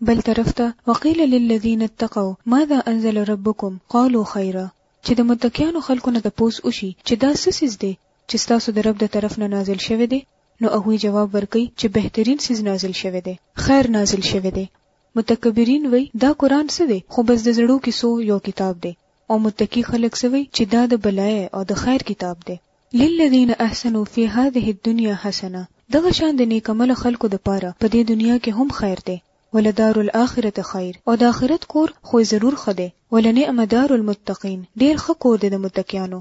بل طرف ته وقیل للذین اتقوا ماذا انزل ربکم قالوا خیرا چې د متقیانو خلکو نه تپوس وشي چې دا څه څیز دی چې ستاسو د رب د طرف نه نازل شوی دی نو هغوی جواب ورکوي چې بهترین څیز نازل شوی دی خیر نازل شوی دی متکبرین وی دا قران څه دی خو بس د زړو کیسو یو کتاب دی او متقی خلک سوي چې دا د بلای او د خیر کتاب دی للذین احسنوا فی هذه الدنیا حسنه، دغه شان د نیک عمله خلکو د پاره په دې دنیا کې هم خیر دی، ولدار الاخرة خیر، او د آخرت کور خو یې ضرور ښه دی، ولنعم دار المتقین، ډېر ښه کور دی د متقیانو،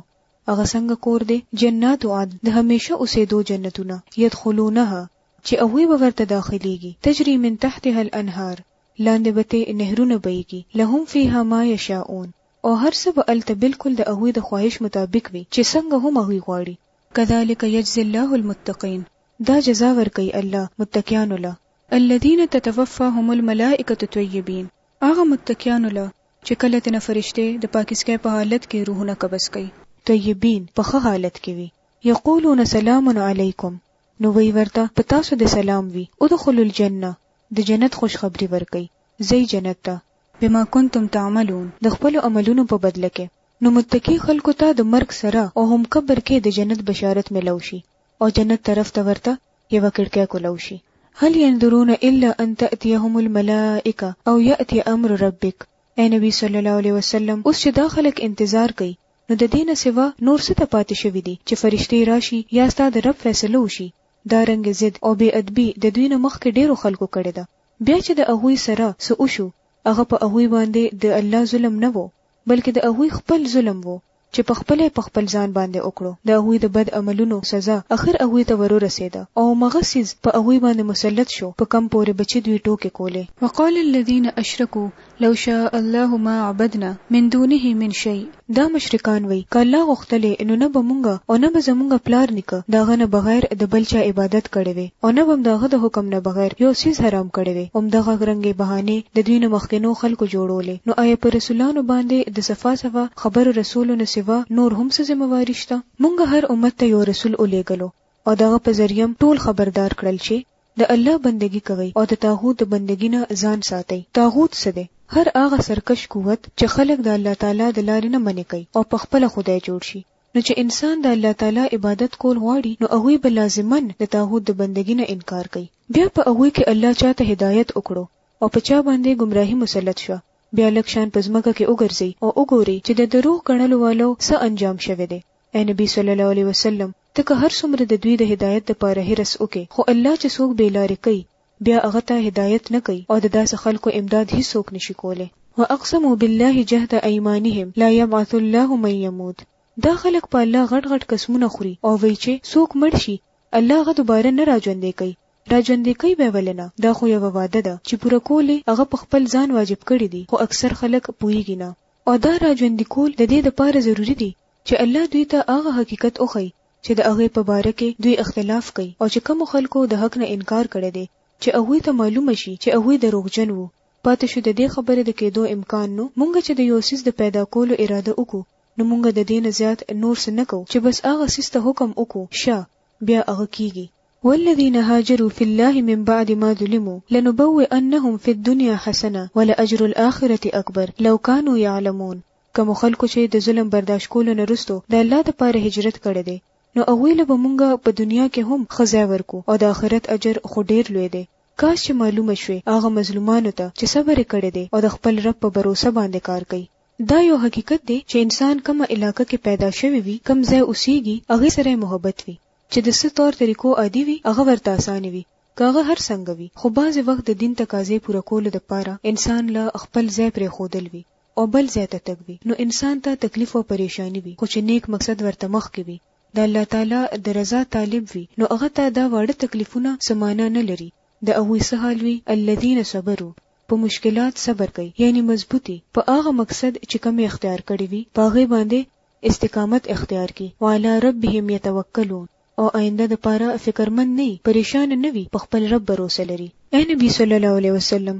هغه څنګه کور دی، جنات عدن، د همیشه اوسېدو جنتونه، یدخلونها، چې هغوی به ورته داخلېږي، تجری من تحتها الانهار، لاندې به ترې نهرونه بهېږي، لهم فیها ما یشاؤون، او هر څه به هلته بلکل د هغوی د خواهش مطابق وي چې څنګه هم هغوی غواړي. کذالک یجزی الله المتقین، دا جزا ورکوي الله متقیانو له. الذین تتوفاهم الملائکة طیبین، هغه متقیانو له چې کله ترنه فرشتې د پاکیزکۍ په حالت کې روحونه قبض کوي. طیبین، په ښه حالت کې وي. یقولون سلام علیکم، نو وایي ورته په تاسو دې سلام وي، ادخلوا الجنة، د جنت خوشخبري ورکړئ، ځئ جنت ته، بما کنتم تعملون د خپلو عملونو په بدله کې نو متقي خلکو ته د مرګ سره او هم قبر کې د جنت بشارت ملاو شي او جنت طرف ته ورته یوه کړکۍ کولاو شي. هل ينظرون الا ان تأتيهم الملائکه او يأتي امر ربک، اې نبي صلی الله علیه وسلم اوس چې دا خلک انتظار کوي نو د دې نه سوا نور څه ته پاتې شوي دي چې فرشتې راشي یا ستا د رب فیصله وشي، دا رنګ ضد او بې ادبي د دوی نه مخکې ډېرو خلکو کړې ده. بیا چې د هغوی سره څه وشو، هغه په هغوی باندې د الله ظلم نه وو، بلکې د هغوی خپل ظلم وو چې په خپله یې په خپل ځان باندې وکړو، د هغوی د بد عملونو سزا اخر هغوی ته ورورسېده او همغه څیز په هغوی باندې مسلط شو په کوم پورې به چې دوی ټوکې کولې. وقال الذین اشرکوا لو شاء الله ما عبدنا من دونه من شيء دا مشرکان وایي که الله غوښتلی نو نه به مونږ او نه به زمونږ پلار نیکه د هغه نه بغیر د بل چا عبادت کړی وی او نه به هم د هغه د حکم نه بغیر یو څیز حرام کړی وی هم دغه رنګه بهانې د دوی نه مخکنو خلکو جوړولې نو ایا په رسولانو باندې د صفا صفا خبرو رسولو نه سوا نور هم څه ذمه واري شته مونږ هر امت ته یو رسول ولیږلو او د هغه په ذریعه هم ټول خبردار کړل چې د الله بندګي کوئ او د طاغوت د بندګي نه ځان ساتئ. طاغوت څه دی؟ هر هغه سرکش قوت چې خلک د الله تعالی د لارې نه منع کوي او په خپله خدای جوړ شي. نو چې انسان د الله تعالی عبادت کول غواړي نو هغوی به لازماً د طاغوت د بندګي نه انکار کوي. بیا په هغوی کې الله چا ته هدایت وکړو او په چا باندې ګمراهي مسلط شوه، بیا لږ شان په ځمکه کې وګرځئ او وګورئ چې د دروغ ګڼلو والو څه انجام شوی دی. ای نبي صلی الله علیه وسلم! ته که هر څومره د دوی د هدایت د پاره حرص وکړې خو الله چې څوک بې لارې کوي بیا هغه ته هدایت نه کوي او د داسې خلکو امداد هیڅوک نه شي کولی. واقسموا بالله جهد ایمانهم لا یبعث الله من یموت، دا خلک په الله غټ غټ قسمونه خوري او وایي چې څوک مړ شي الله هغه دوباره نه راژوندی کوي، راژوندی کوي به یې ولې نه، دا خو یوه وعده ده چې پوره کول یې هغه په خپل ځان واجب کړي دي خو اکثر خلک پوهیږي نه. او دا راژوندي کول د دې د پاره ضروري دي چې الله دوی ته هغه حقیقت وښيي چې د هغې په باره کې دوی اختلاف کوي او چې کومو خلکو د حق نه انکار کړی دی چې هغوی ته معلومه شي چې هغوی دروغجن وو پاتې شو د دې خبرې د کېدو امکان نو مونږ چې د یو څیز د پیدا کولو اراده وکړو نو مونږ د دې نه زیات نور څه نه کوو چې بس هغه څیز ته حکم وکړو شه بیا هغه کیږي والذین هاجروا فی الله من بعد ما ظلموا لنبوئنهم فی الدنیا حسنه ولأجر الآخرة اکبر لو کانوا یعلمون کومو خلکو چې د ظلم برداشت کولو نه وروسته د الله دپاره هجرت کړی دی، نو هغوی له به مونږ په دنیا کې هم ښه ځای ورکړو او د آخرت اجر خو ډېر لوی دی. کاش چې معلومه شوی هغه مظلومانو ته چې صبر یې کړی دی او د خپل رب په بروسه باندې کار کوي. دا یو حقیقت دی چې انسان کومه علاقه کې پیدا شوی وي، کوم ځای اوسېږي، هغې سره یې محبت وي. چې د څه طور طریقو عادي وي، هغه ورته اسانه وي، که هغه هر څنګه وي، خو بعضې وخت د دین تقاضې پوره کولو دپاره انسان له خپل ځای پرېښودل وي. او بل ځای ته تګ وي نو انسان ته تکلیف او پریشاني وي خو چې نیک مقصد ورته مخکې وي د الله تعالی د رضا طالب وي نو هغه ته دا واړه تکلیفونه څه مانا نه لري د هغوی څه حال وي الذین صبرو په مشکلات صبر کوي یعنی مضبوطي په هغه مقصد چې کوم اختیار کړي وي په هغه باندې استقامت اختیار کی وعلى ربهم يتوکلون او آینده د پاره فکرمند نه پریشان نه وي په خپل رب باور لري اے نبی صلی الله علیه وسلم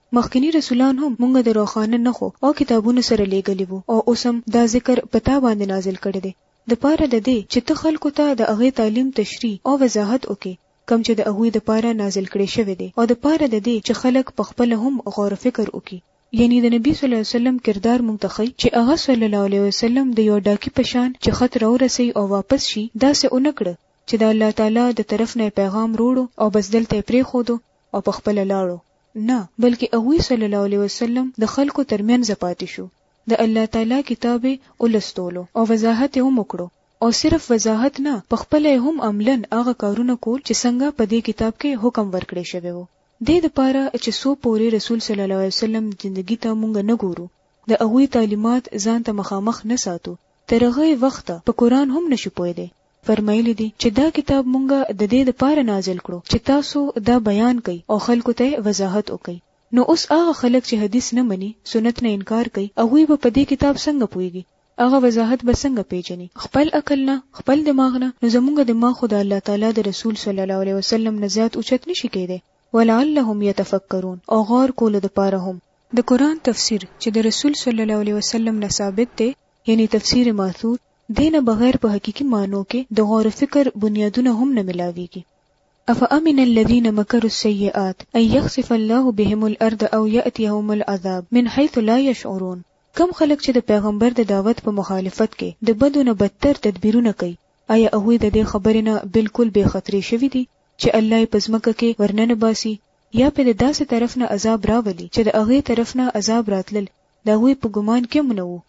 مخکني رسولان هم مونږ د روښانه نښو او کتابونو سره لېږلي وو او اوس هم دا ذکر په تا باندې نازل کړی دی د پاره د دې چې ته خلکو ته د هغۀ تعليم، تشريح او وضاحت اوکې کوم چې د هغوي د پاره نازل کړې شوی دی او د پاره د دې چې خلک په خپله هم غور او فکر اوکي. يعنې د نبي صلی الله عليه وسلم کردار مونږ ته ښئي چې هغه صلی الله عليه وسلم د يو ډاکي په شان چې خط راورسوي او واپس شي داسې اونه کړه چې د الله تعالی د طرف نه يې پيغام روړو او بس دلته يې پرېښودو او په خپله لاړو. نه بلکې هغوی صلی الله علیه وسلم د خلکو ترمنځ پاتې شو د الله تعالی کتاب یې ولستولو او وضاحت یې هم وکړو او صرف وضاحت نه په خپله یې هم عملاً هغه کارونه کول چې څنګه په دې کتاب کې حکم ورکړی شوی و دې دپاره چې څو پورې رسول صلی الله علیه وسلم زندګي ته مونږ نه ګورو د هغوی تعلیمات ځان ته مخامخ نه ساتو تر هغه وخته په قرآن هم نه شو پوهېدی فرمایلی دی چې دا کتاب مونږه د دې لپاره نازل کړو چې تاسو دا بیان کړئ او خلکو ته وضاحت وکړئ نو اوس هغه خلک چې حدیث نه مني سنت نه انکار کوي هغه به په دې کتاب څنګه پويږي هغه وضاحت به څنګه پیژني خپل عقل نه خپل دماغ نه نو زمونږ دماغ خو د الله تعالی د رسول صلی الله علیه وسلم نه زیات اوچت نشي کېدی ولعلهم يتفکرون او غور کول د پاره هم د قران تفسیر چې د رسول صلی الله علیه وسلم نه ثابت دی یعنی تفسیر ماثور دې نه بغیر په حقیقي معنو کې د غور فکر بنیادونه هم نه ملاویږي. افامن الذین مکروا السیئات ان یخسف الله بهم الارض او یأتیهم العذاب من حیث لا یشعرون، کوم خلک چې د پیغمبر د دعوت په مخالفت کې د بدو نه بدتر تدبیرونه کوي، ایا هغوی د دې خبرې نه بالکل بې خطرې شوي دي چې الله یې په ځمکه کې ورننباسي یا پرې د داسې طرف نه عذاب راولي چې د هغې طرف نه عذاب راتلل د هغوی په ګمان کې هم نه وو.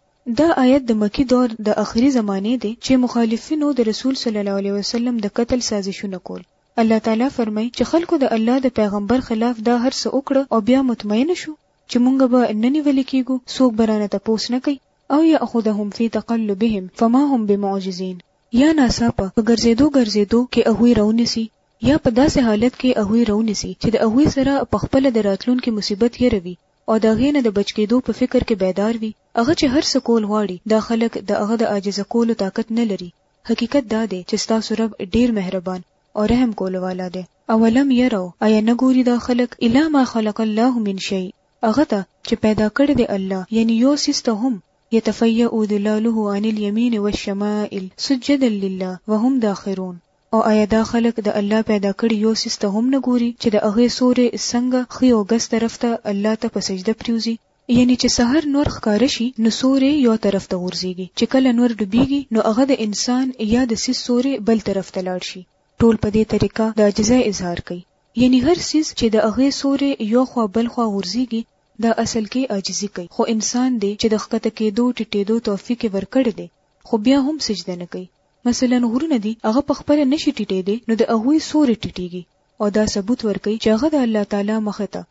دا آیت د مکي دور د اخري زمانې دی چې مخالفینو د رسول صلی الله علیه وسلم د قتل سازشونه کول. الله تعالی فرمایي چې خلکو د الله د پیغمبر خلاف دا هر څه وکړه او بیا مطمئن شو چې مونږ به نه نیول کیږو، څوک به رانه تپوس نه کوي، او یأخذهم فی تقلبهم فما هم بمعجزین، یا ناڅاپه په ګرځیدو ګرځیدو کې هغوی راونیسي، یا په داسې حالت کې هغوی راونیسي چې د هغوی سره په خپله د راتلونکي مصیبت یره وي، او د هغې نه د بچ کېدو په فکر کې بیدار وي، هغه چې هر څه کول غواړي، دا خلک د هغه د عاجزه کولو طاقت نه لري، حقیقت دا دی چې ستاسو رب ډېر مهربان او رحم کولو والا دی. اولم یروا ایا نه ګوري دا خلک، الی ما خلق الله من شیء هغه ته چې پیدا کړی دی الله یعنی یو څیز ته هم، یتفیء ظلاله عن الیمین والشمائل سجدا لله وهم داخرون او ایا دا خلک د الله پیدا کړي یو څیز ته هم نه ګوري چې د هغې سوری څنګه ښي او ګس طرف ته الله ته په سجده پریوځي؟ یعنی چې سحر نور ښکاره شي نو سوری یو طرف ته غورځیږي، چې کله نور ډوبیږي نو هغه د انسان یا د څیز سوری بل طرف ته لاړ شي. ټول په دې طریقه د عجزۍ اظهار کوي، یعنی هر څیز چې د هغې سوری یو خوا بل خوا غورځیږي دا اصل کې عاجزي کوي، خو انسان دی چې د ښکته کیدو ټیټیدو توفیق یې ورکړی دی خو بیا هم سجده نه کوي، مثلاً غرونه دي هغه په خپله نه شي ټيټېدی نو د هغوی سوری ټيټېږي او دا ثبوت ورکوي چې هغه د الله تعالی مخ ته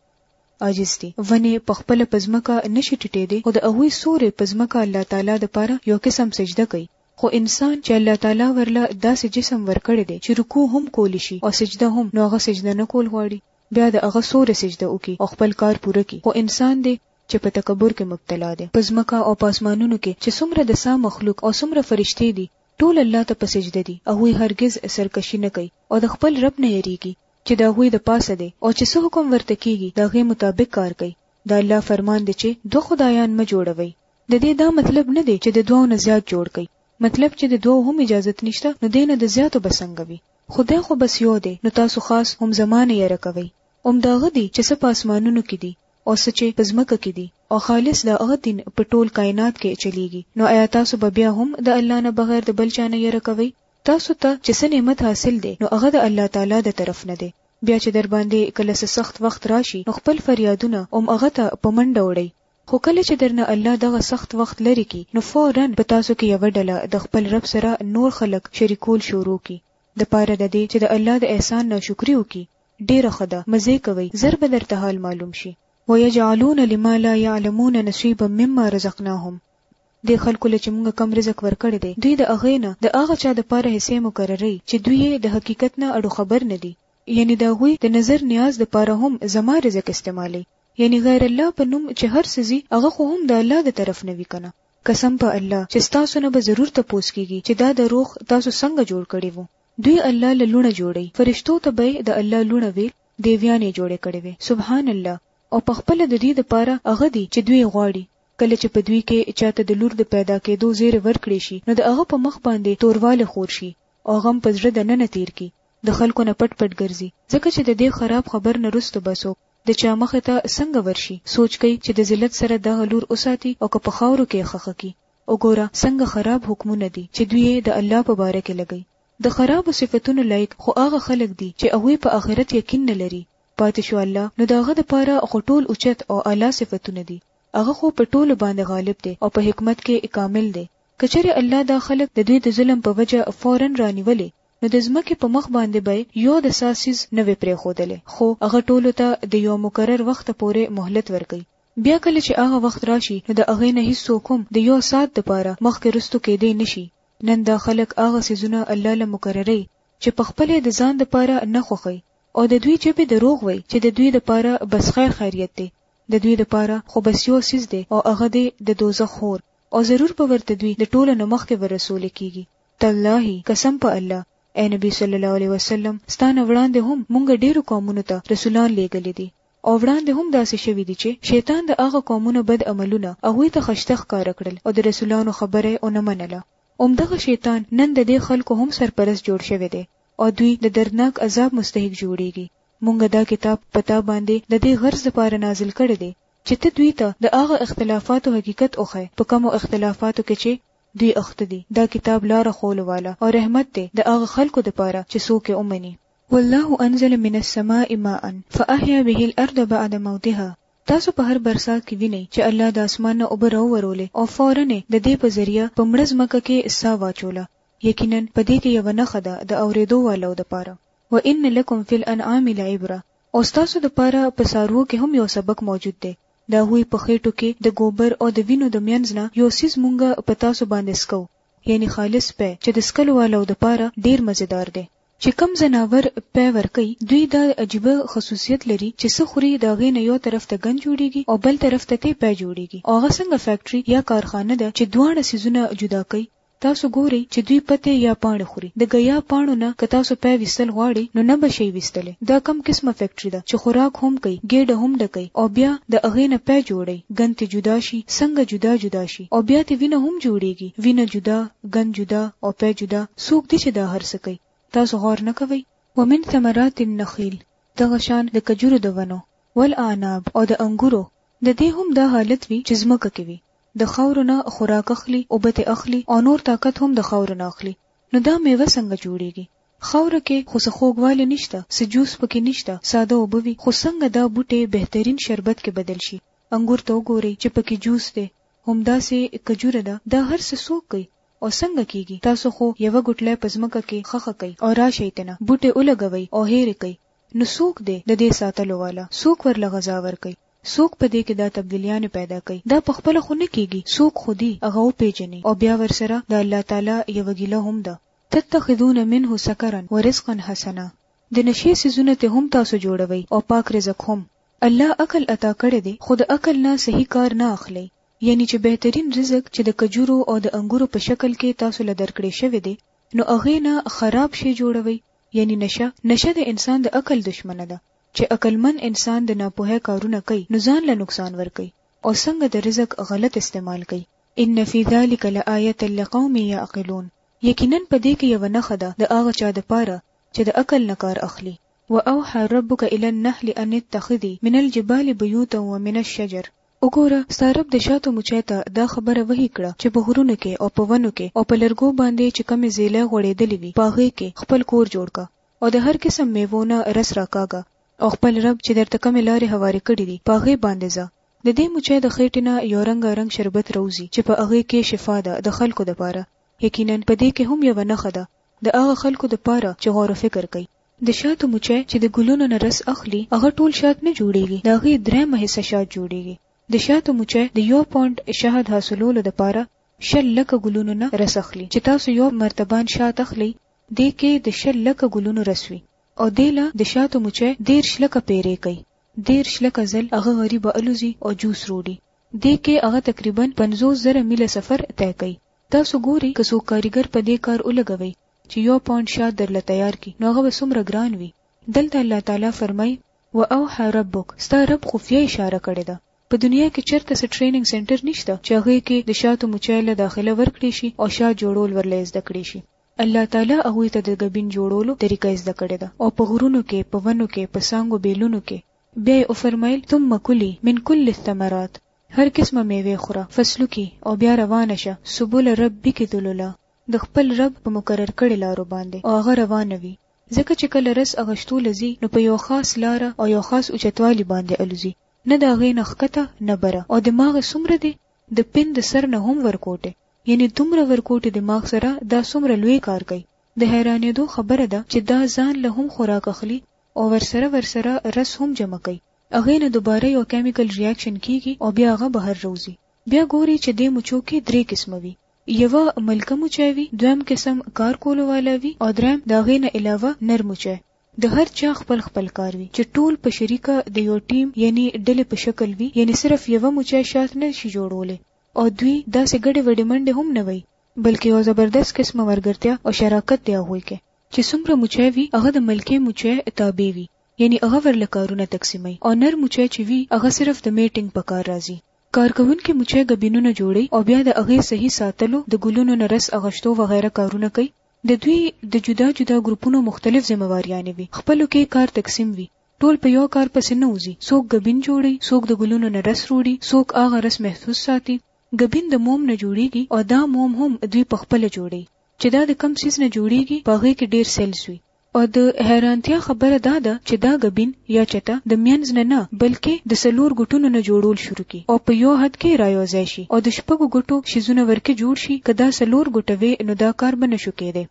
عاجز دي، ونې په خپله په ځمکه نه شي ټيټېدی خو د هغوی سوری په ځمکه الله تعالی د پاره يو قسم سجده کوي، خو انسان چې الله تعالی ورله داسې جسم ورکړی دی چې رکوع هم کولی شي او سجده هم نو هغه سجده نه کول غواړي بيا د هغه سوری سجده وکړي او خپل کار پوره کړي خو انسان دی چې په تکبر کې مبتلا دی، په ځمکه او په آسمانونو کې چې څومره د ساه مخلوق او څومره فرشتې دي ټول الله ته په سجده دي او هغوی هرګز سرکشي نه کوي او د خپل رب نه یریږي چې د هغوی د پاسه دی او چې څه حکم ورته کیږي د هغې مطابق کار کوي، د الله فرمان دی چې دوه خدایان مه جوړوئ، د دې دا مطلب نه دی چې د دوو نه زیات جوړ کړئ، مطلب چې د دوو هم اجازت نشته نو دې نه د زیاتو به څنګه وي، خدای خو بس یو دی نو تاسو خاص هم زما نه یره کوئ، هم د هغه دي چې څه په آسمانونو کې دي او څه چې په ځمکه کې دي او خالص د هغه دین په ټول کائنات کې چلیږي نو ایا تاسو به بیا هم د الله نه بغیر د بل چا نه یره کوئ تاسو ته چې څه نعمت حاصل دی نو هغه د الله تعالی د طرف نه دی بیا چې در باندې کله څه سخت وخت راشي نو خپل فریادونه هم هغه ته په منډه وړئ خو کله چې درنه الله دغه سخت وخت لري کی نو فورا په تاسو کې یو ډله د خپل رب سره نور خلک شریکول شروع کی د پاره د دې چې د الله د احسان ناشکری وکي ډیره ښه ده مزې کوئ زر به درته حال معلوم شي. ويجعلون لما لا يعلمون نصيبا مما رزقناهم دې خلکو له چې مونږ کوم رزق ورکړی دی دوی د هغې نه د هغه چا دپاره حصې مقرروي چې دوی يې د حقيقت نه اړو خبر نه دي يعنې د هغوی د نظر نياز دپاره هم زما رزق استعمالوي يعنې غير الله په نوم چې هر څه ځي هغه خو هم د الله د طرف نه وي کنه قسم په الله چې ستاسو نه به ضرور تپوس کيږي چې دا د روغ تاسو څنګه جوړ کړي وو دوی الله له لوڼه جوړي فرشتو ته به د الله لوڼه ویل دیویانې جوړې کړې وي سبحان الله او په خپل د دوی لپاره هغه دي چې دوی غواړي کله چې په دوی کې چاته د لور د پیدا کېدو زیری ورکړي شي نو د هغه په مخ باندې تورواله خور شي او غم په زړه د ننه تیر کی د خلکو نه پټ پټ ګرځي ځکه چې د دې خراب خبر نه رستو بسو د چا مخ ته څنګه ورشي سوچ کوي چې د ذلت سره دغه لور وساتي او که په خاورو کې خخه کی وګوره څنګه خراب حکمونه دي چې دوی یې د الله په باره کې لګوي. د خرابو صفتونو لایق خو هغه خلک دي چې هغوی په آخرت یقین نه لري. پاتې شو الله، نو د هغه لپاره خو ټول اوچت او اعلی صفتونه دي. هغه خو په ټولو باندې غالب دی او په حکمت کې کامل دی. که چېرې الله دا خلک د دوی د ظلم په وجه فوراً رانیولی، نو د ځمکې په مخ باندې به یې یو د ساه څیز نه وی پرېښودلی، خو هغه ټولو ته د یوه مقرر وخته پورې مهلت ورکوي. بیا کله چې هغه وخت راشي نو د هغې نه هیڅوک هم د یو ساعت دپاره مخکې رستو کیدی نه شي. نن دا خلک هغه څیزونه الله له مقرروي چې په خپله یې د ځان دپاره نه خوښوي او د دوی ژبې دروغ وایي چې د دوی دپاره بس خیر خیریت دی، د دوی دپاره خو بس یو څیز دی او هغه دی د دوزخ اور او ضرور به ورته دوی د ټولو نه مخکې ورسول کیږي. تالله قسم په الله ای نبی صلی الله علیه وسلم ستا نه وړاندې هم مونږ ډیرو قومونو ته رسولان لیږلي دي. او وړاندې هم داسې شوي دي چې شیطان د هغه قومونو بد عملونه هغوی ته خشته ښکاره کړل او د رسولانو خبره یې ونه منله. همدغه شیطان نن د دې خلکو هم سرپرست جوړ شوی دی او دوی د دردناک عذاب مستحق جوړېږي. مونږ دا کتاب په تا باندې د دې غرض لپاره نازل کړی دی چې ته دوی ته د هغه اختلافاتو حقیقت وښیې په کومو اختلافاتو کې چې دوی اخته دي. دا کتاب لاره ښوولو والا او رحمت دی د هغه خلکو لپاره چې څوک یې ومني. والله انزل من السماء ماء فاحيا به الارض بعد موتها تاسو په هر برسات کې وینئ چې الله د اسمان نه اوبه راوورولې او فورا د دې په ذریعه په مړه ځمکه کې ساه واچوله یقینا په دې کې یوه نښه ده د اورېدو والو دپاره و ان لکم فی الانعام لعبره او ستاسو دپاره په څاروو کې هم یو سبق موجود دی د هغوی په خېټو کې د ګوبر او د وینو د مینځ نه یو څیز مونږه په تاسو باندې سکو یعنی خالص پی چې د سکلو والو دپاره ډیر مزیدار دی چې کم ځناور پی ورکوي دوی دا عجیبه خصوصیت لري چې څه خوري د هغې نه یو طرف ته ګند جوړیږي او بل طرف ته تې پی جوړیږي او هغه څنګه فیکټري یا کارخانه ده چې دواړه څیزونه جدا کوي تاسو ګورئ چې دوی پتې یا پاڼې خوري د ګیا پاڼو نه که تاسو پی ویستل غواړي نو نه به شئ ویستلی دا کم قسمه فیکټري ده چې خوراک هم کوي ګیډه هم ډکوي او بیا د هغې نه پی جوړوي ګند تې جدا شي څنګه جدا جدا شي. او بیا ترې وینه هم جوړیږي، وینه جدا، ګند جدا او پی جدا، څوک دي چې دا هر څه کوي؟ تاسو غور نه کوئ؟ ومن ثمرات النخیل، دغه شان د کجورو د ونو، والاعناب او د انګورو، د دې هم دا حالت وي چې ځمکه کې وي، د خاورو نه خوراک اخلي، اوبه ترې اخلي او نور طاقت هم د خاورو نه اخلي، نو دا میوه څنګه جوړیږي؟ خاوره کې خو څه خوږوالی نشته، څه جوس پکې نشته، ساده اوبه وي، خو څنګه دا بوټی بهترین شربت کې بدل شي؟ انګور ته وګورئ چې په کې جوس دی، همداسې کجوره ده، دا هر څه څوک کوي او څنګه کېږي؟ تاسو خو یوه ګوټلی په ځمکه کې خښه کوئ او راشئ تنه بوټې ولګوئ او هېرې کړئ، نو څوک دی د دې ساتلو والا؟ څوک ورله غذا ورکوي؟ څوک په دې کې دا تبدیلیانې پیدا کوي؟ دا په خپله خو نه کېږي، څوک خو دي هغه وپېژنئ او بیا ورسره د الله تعالی یوه ګیله هم ده. تتخذون منه سکرا ورزقا حسنا، د نشې څیزونه ترې هم تاسو جوړوئ او پاک رزق هم، الله عقل عطا کړی دی خو د عقل نه صحیح کار نه اخلی یعنی چې بهترین رزق چې د کجورو او د انګورو په شکل کې تاسو له درکړې شوی دی نو هغې نه خراب شی جوړوی یعنی نشه نشه د انسان د عقل دشمنه ده چې عقلمند انسان د ناپوهۍ کارونه کوي نو ځان له نقصان ورکوي او څنګه د رزق غلط استعمال کوي ان فی ذلک لآیه لقوم یعقلون یقینا په دې کې یو نخه ده د هغه چا د پاره چې د عقل نه کار اخلي واوحی ربک الی النحل ان اتخذی من الجبال بیوتا ومن الشجر وګوره ستا رب د شاتو مچۍ ته دا خبره وحی کړه چې په غرونو کې او په ونو کې او په لرګو باندې چې کومې زیلۍ غوړیدلې وي په هغې کې خپل کور جوړ که او د هر قسم میوو نه رس راکاږه او خپل رب چې درته کومې لارې هوارې کړې دي په هغې باندې ځه د دې مچۍ د خیټې نه یو رنګا رنګ شربت راوځي چې په هغې کې شفا ده د خلکو دپاره یقینا په دې کې هم یوه نښه ده د هغه خلکو دپاره چې غور و فکر کوي د شاتو مچۍ چې د ګلونو نه رس اخلي، هغه ټول شات نه جوړېږي، د هغې درېیمه حصه شات جوړېږي. د شاتو مچۍ د یو پونډ شهد حاصلولو لپاره شل لکه ګلونو نه رس اخلي. چې تاسو یو مرتبان شات اخلئ، دې کې د شل لکه ګلونو رس وي او دې له د شاتو مچۍ دېرش لکه پېرې کوي. دېرش لکه ځل هغه غریبه الوزي او جوس روړي. دې کې هغه تقریباً پنځوس زره میله سفر طی کوي. تاسو ګورئ که څوک کاریګر په دې کار ولګوئ، چې يو پاونډ شات درله تيار کړي نو هغه به څومره ګران وي دلته الله تعالی فرمايي واوحى ربک ستا رب خفيه اشاره کړې ده په دنیا کې چرته څه ټریننګ سنټر نشته چې هغه کې د شاتو مچای له داخله ورکړي شي او شات جوړول ورله زده کړي شي الله تعالی هغه ته د غبین جوړولو طریقه زده کړې ده او په غرونو کې په ونو کې په سانګو بیلونو کې بیا او فرمایل ثم کلی من کل الثمرات هر قسمه میوه خوره فصلو کې او بیا روانه شه سبول ربک ذللا د خپل رب په مقرر کړې لارو باندې او هغه روانه وي ځکه چې کله رس هغه شتو لزي نو په یو خاص لاره او یو خاص اوچتوالي باندې الوزي نه د هغې نه ښکته نه بره او دماغ یې څومره دی د پن د سر نه هم ورکوټې یعنی دومره ورکوټې دماغ سره دا څومره لوی کار کوي د حیرانېدو خبره ده چې دا ځان له هم خوراک اخلي او ورسره ورسره رس هم جمع کوي هغه نه دوباره یو کیمیکل ریاکشن کیږي او بیا هغه بهر روزي بیا ګوري چې د مچو کې درې قسمه وي یوه ملکمو چای وي دویم قسم کار کولو والا وي او دریم د هغې نه علاوه نرمو چای د هر چا خپل خپل کار وي چې ټول په شریکه د یو ټیم یعنی ډلې په شکل وي یعنی صرف یوه موچای شاخ نه شي جوړولی او دوی داسې ګډې وډې منډې هم نه وي بلکې یو زبردست قسمه ملګرتیا او شراکت دی هغوی کې چې څومره موچای وي هغه د ملکې موچای تابع وي یعنی هغه ورله کارونه تقسیموي او نر موچای چې وي هغه صرف د میټینګ په کار راځي کارکوونکي مچۍ ګبینونه جوړوي او بیا د هغې صحي ساتلو، د ګلونو نه رس اغشتو وغیره کارونه کوي. د دوی د جدا جدا ګروپونو مختلف ذمه واریانې وي، خپلو کې کار تقسیم وي، ټول په یو کار پسې نه وځي، څوک ګبین جوړوي، څوک د ګلونو نه رس روړي، څوک هغه رس محفوظ ساتي. ګبین د موم نه جوړیږي او دا موم هم دوی پخپله جوړوي، چې دا د کوم څیز نه جوړیږي، په هغې کې ډیر سیلز وي، او د حیرانتیا خبره دا ده چې دا ګبین یا چته د مینځ نه نه بلکې د څلور ګټونو نه جوړول شروع کی او په یو حد کې رایوځای شي او د شپږو ګټو شیزونه ورکه جوړ شي که دا څلور ګټه وي نو دا کار به نشو کېدی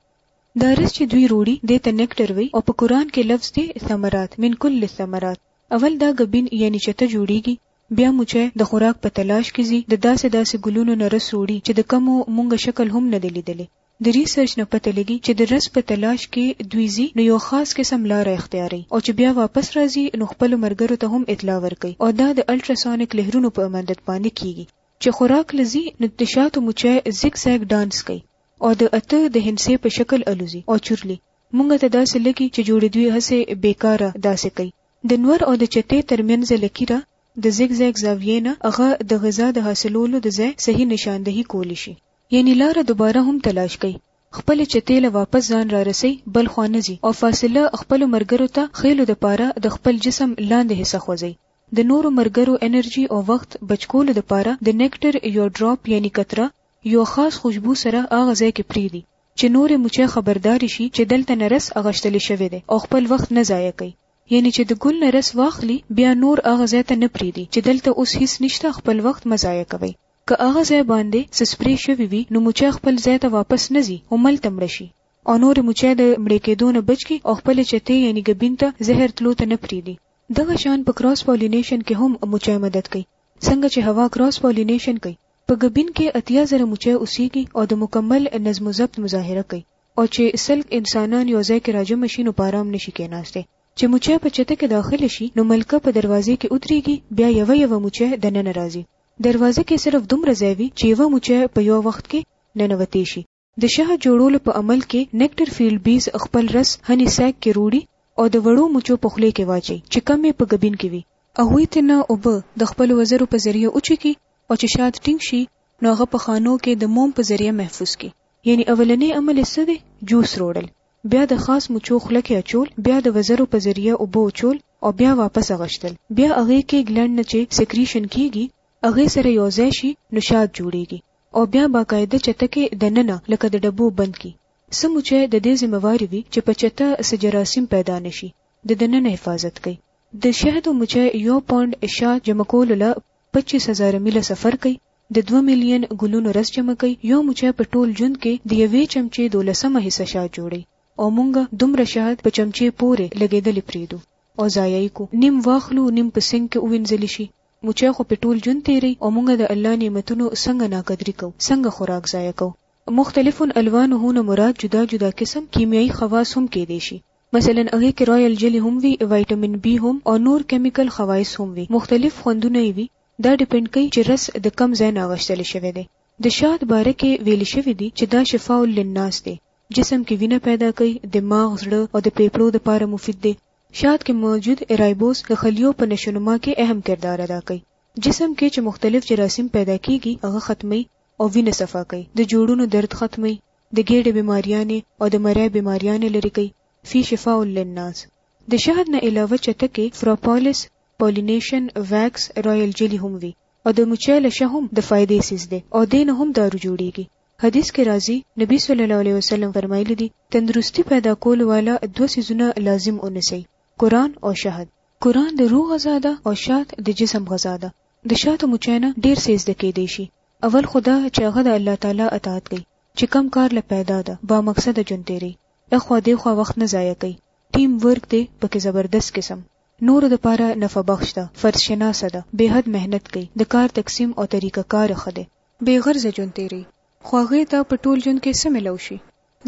دا رس چې دوی روړي دې ته نیکټر وي او په قرآن کې لفظ دی ثمرات من کل الثمرات اول دا ګبین یعنی چته جوړیږي بیا مچه د خوراک په تلاش کې ځي د داسې داسې ګلونو نه رس وړي چې د کمو مونږ شکل هم نه دی لیدلی د ریسرچ نه پته لګي چې د رزق په تلاش کې دوی ځي نو یو خاص قسم لاره اختیاروي او چې بیا واپس راځي نو خپلو ملګرو ته هم اطلاع ورکوي او دا د الټراسونیک لهرونو په امدد باندې کیږي. چې خوراک له ځي نو د شاتو مچۍ زیګ زیګ ډانس کوي او د اته د هندسې په شکل الوزي او چورلي مونږ ته داسې لګي چې جوړې دوی هسې بې کاره داسې کوي د نور او د چتې ترمنځ لکیره د زیګ زیګ زاویې نه هغه د غذا د حاصلولو د ځای صحیح نشاندهي کولی شي. یعنی لاره دوباره هم تلاش کوي خپلې چتې له واپس ځان رارسوي بل خوا نه ځي او فاصله خپلو مرګرو ته خېلو دپاره د خپل جسم لاندې حصه خوځوي د نورو مرګرو انرژي او وخت بچ کولو دپاره د نېکټر یو ډراپ یعنی قطره یو خاص خوشبو سره هغه ځای کې پریږدي چې نورې مچۍ خبردارې شي چې دلته نرس اغشتلې شوې دی او خپل وخت نه ضایع کوي یعنی چې د ګل نرس واخلي بیا نور هغه ځای ته نه پریږدي چې دلته اوس هیڅ نشته خپل وخت مه ضایع کوئ که هغه ځای باندې څه سپرې شوي وي نو مچۍ خپل ځای ته واپس نه ځي او ملته مړه شي او نورې مچۍ د مړې کېدو نه بچ کړي او خپلې چتې یعنی ګبین ته زهر تلو ته نه پرېږدي. دغه شان په کراس پولینېشن کې هم مچۍ مدد کوي. څنګه چې هوا کراس پولینېشن کوي په ګبین کې اتیا زره مچۍ اوسېږي او د مکمل نظم و ضبط مظاهره کوي او چې سل انسانان یو ځای کې راجمع شي نو په ارام نه شي کېناستی. چې مچۍ په چته کې داخله شي نو ملکه په دروازې کې ودرېږي بیا یوه یوه مچۍ دننه راځي دروازه کې صرف دومره ځای وي چې یوه مچۍ په یوه وخت کې ننوتې شي. د شهد جوړولو په عمل کې نیکټر فیلډ بیز خپل رس هني سیک کې روړي او د وړو مچو په خولې کې واچوي چې کم یې په ګبین کې وي. هغوی ترنه اوبه د خپلو وزرو په ذریعه وچکي او چې شهد ټینګ شي نو هغه په خانو کې د موم په ذریعه محفوظ کړي. یعنې اولنی عمل یې څه دی؟ جوس روړل. بیا د خاص مچو خوله کې اچول، بیا د وزرو په ذریعه اوبه وچول او بیا واپس اغشتل. بیا هغې کې ګلنډ نه چې سکریشن کیږي هغې سره یو ځای شي نو شات جوړیږي او بیا باقاعده چته کې د ننه لکه د ډبو بند کړي. څه مچۍ د دې ذمه وارې وي چې په چته څه جراثیم پیدا نه شي د د ننه حفاظت کوي. د شهدو مچۍ یو پونډ شات جمع کولو له پچیس هزاره میله سفر کوي د دوه ملین ګلونو رس جمع کوي یو مچه په ټول ژوند کې د یوې چمچې دولسمه حصه شات جوړوي او مونږ دومره شهد په چمچې پورې لګیدلې پریږدو او ضایع یې کو نیم واخلو نیم په سینک کې ووینځل شي مچه خو په ټول ژوند تیروي او مونږ د الله نعمتونو څنګه ناقدري کوو څنګه خوراک ضایع کوو مختلف الوانه نه مراد جدا جدا قسم کیمیايي خواص هم کېدای شي مثلا هغې کې رویل جلي هم وي وایټامین بي هم او نور کیمیکل خواص هم وي مختلف خوندونه یې وي دا ډیپنډ کوي چې رس د کوم ځای نه اغشتل شوی دی. د شات باره کې ویل شوي دي چې دا شفاء للناس دی، جسم کې وینه پیدا کوي، دماغ، زړه او د پېپړو د پاره مفید دی. شات کې موجود ایرایبوس د خلیو په نشونما کې اهم کردار ادا کوي. جسم کې چې مختلف جراثیم پیدا کیږي هغه ختموي او وینه صفا کوي، د جوړونو درد ختموي، د ګیډې بیماریانې او د مرۍ بیماریانې لرې کوي، فی شفاء للناس. د شهد نه علاوه چتکې، فراپالیس، پولینیشن ویکس رایل جلی هم وي او د مچۍ له شه هم د فایدې سیز دی او دین هم دارو جوړیږي حدیث کې راځي نبی صلی الله علیه وسلم فرمایلی دي تندرستی پیدا کول والا دوه سیزونه لازم ونسي قران او شهد قران د روح غذا ده او شهد د جسم غذا ده د شاتو مچینه ډیر سیز د کې دی شي اول خدا چې هغه د الله تعالی اطاعت کوي چې کم کار له پیدا ده با مقصد جون تیری اخوا دی خو وخت نه ضایع کوي ټیم ورک دی پکې زبردست قسم نورو دپاره نفع بخش ده، فرض شناسه ده، بې حد محنت کوي، د کار تقسیم او طریقه کار ښه دی. بې غرضه ژوند تېروي، خو هغې ته په ټول ژوند کې څه ملاو شي؟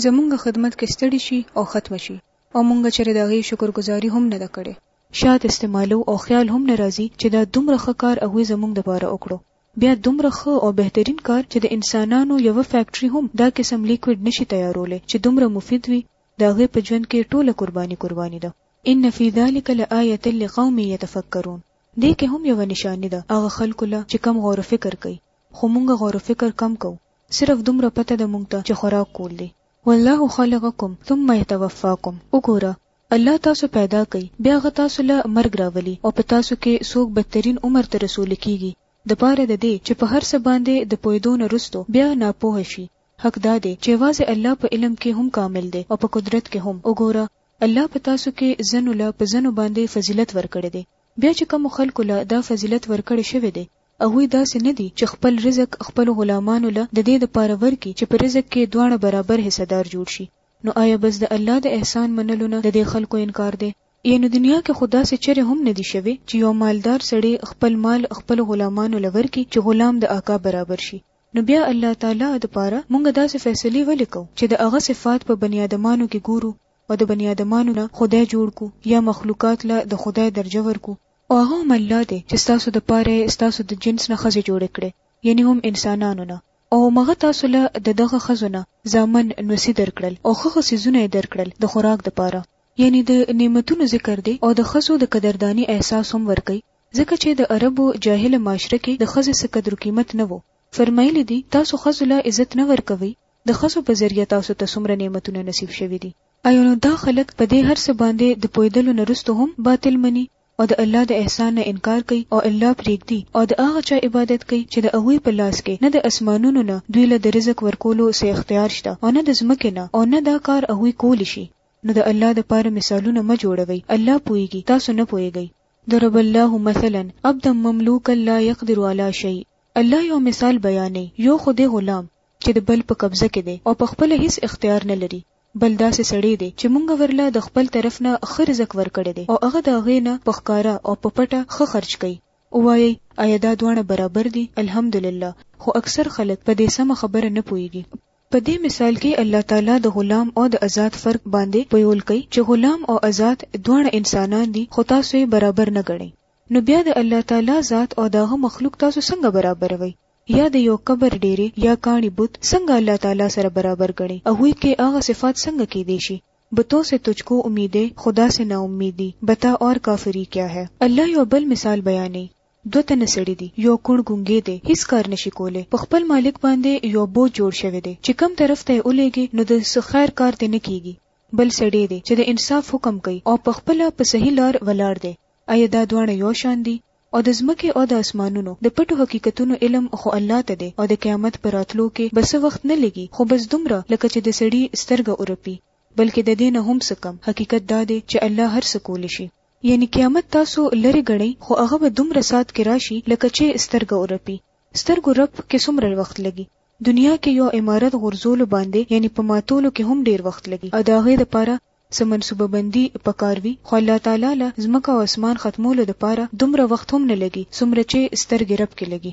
زمونږ خدمت کې ستړې شي او ختمه شي او مونږ چېرې د هغې شکر ګزاري هم نه ده کړې. شات استعمالو او خیال هم نه راځي چې دا دومره ښه کار هغوی زمونږ دپاره وکړو، بیا دومره ښه او بهترین کار چې د انسانانو یوه فیکټري هم دا قسم لیکویډ نشي تیارولی چې دومره مفید وي، د هغې په ژوند کې ټوله قرباني قرباني ده. ان فی ذلک لآیة لقوم یتفکرون دې کې هم یو نشانی ده هغه خلکو له چې کم غور فکر کوي خو مونږ غور فکر کم کو صرف دومره پته ده مونږ ته چې خوراک کول دي والله خلقکم ثم یتوفاکم وګوره الله تاسو پیدا کوي بیا غ تاسو له مرګ راولي او په تاسو کې څوک بدترین عمر ته رسول کیږي د پاره د دې چې په هر څه باندې د پویدون رستو بیا ناپوه شي حق دا دی چې واځي الله په علم کې هم کامل دی او په قدرت کې هم وګوره الله په تاسو کې ځنو له په ځنو باندې فضیلت ورکړی دی بیا چې کومو خلکو له دا فضیلت ورکړی شوی دی هغوی داسې نه دي چې خپل رزق خپلو غلامانو له د دې لپاره ورکړي چې په رزق کې دواړه برابر حصه دار جوړ شي نو آیا بس د الله د احسان منلو نه د دې خلکو انکار دی؟ ای نو دنیا کې خو داسې چرې هم نه دي شوې چې یو مالدار سړی خپل مال خپلو غلامانو له ورکړي چې غلام د آقا برابر شي نو بیا الله تعالی د پاره مونږ داسې فیصلې ولې کوو چې د هغه صفات په بنی آدمانو کې ګورو او د بنی آدمانو نه خدای جوړ کو یا مخلوقات له د خدای درجه ورکو او هغه هم الله دی چې ستاسو د پاره ستاسو د جنس نه خزه جوړ کړي یعنی هم انسانانو نه او مغه تاسو له د دغه خزونه زامن نوسی درکړل او خغه سيزونه درکړل د خوراک د پاره یعنی د نعمتونو ذکر دی او د خزو د قدردانی احساس هم ورکي ځکه چې د عربو جاهله معاشره کې د ښځې څه قدرقیمت نه وو. فرمایلي دي، تاسو ښځو له عزت نه ورکوئ، د ښځو په ذریعه تاسو ته څومره نعمتونه نصیب شوي دي. ایا نو دا خلک په دې هر څه باندې د پوهېدلو نه وروسته هم باطل مني او د الله د احسان نه انکار کوي او الله پرېږدي او د هغه چا عبادت کوي چې د هغوی په لاس کې نه د اسمانونو نه دوی له د رزق ورکولو څه اختیار شته او نه د ځمکې نه او نه دا کار هغوی کولی شي؟ نو د الله لپاره مثالونه مه جوړوئ، الله پوهېږي، تاسو نه پوهېږئ. ضرب الله مثلا عبدا مملوکا لا يقدر على شيء الله یو مثال بیانوي یو خو دی غلام چې د بل په قبضه کې دی او په خپل هیڅ اختیار نه لري بل داسې سړی دی چې مونږ ورله د خپل طرف نه ښه رزق ورکړی دی او هغه د هغې نه په ښکاره او په پټه ښه خرچ کوي ووایئ ایا دا دواړه برابر دي الحمدلله خو اکثر خلک په دې سمه خبره نه پوهیږي. په دې مثال کې الله تعالی د غلام او د ازاد فرق باندې پویول کوي چې غلام او ازاد دواړه انسانان دي خو تاسو یې برابر نه ګڼئ نو بیا د الله تعالی ذات او داغه مخلوق تاسو څنګه برابروي یا د یو قبر ډیره یا کاڼي بوت څنګه الله تعالی سره برابر غني او هی کې هغه صفات څنګه کې دي شي بتو سے تجھ کو امیدیں خدا سے نا امیدی بتا اور کافری کیا ہے الله یو بل مثال بیانې دوه تنه سړي دي، يو کوڼ ګونګی دی، هيڅ کار نه شي کولی، په خپل مالک باندې يو بوج جوړ شوی دی، چې کوم طرف ته يې ولېږې نو د څه خير کار ترې نه کېږي، بل سړی دی، چې د انصاف حکم کوي او په خپله په صحيح لار ولاړ دی، ايا دا دواړه يو شان دي؟ او د ځمکې او د اسمانونو د پټو حقيقتونو علم خو الله ته دی او د قيامت په راتلو کې به څه وخت نه لږي، خو بس دومره لکه چې د سړي سترګه ورپي، بلکې د دې نه هم څه کم، حقيقت دا دی، چې الله هر څه کولی شي. یعنی قیامت تاسو لری ګڼی خو هغه به دومره ساعت کی راشی لکه چه سترګه ورپی سترګو رپ کی څومره وخت لګی دنیا کی یو عمارت غورځولو باندی یعنی په ماتولو کی هم ډیر وخت لګی او د هغی لپاره څه منصوبه بندی پکار وی خو الله تعالی له ځمکه او اسمان ختمولو لپاره دومره وخت هم نه لګی څومره چه سترګی رپ کی لګی.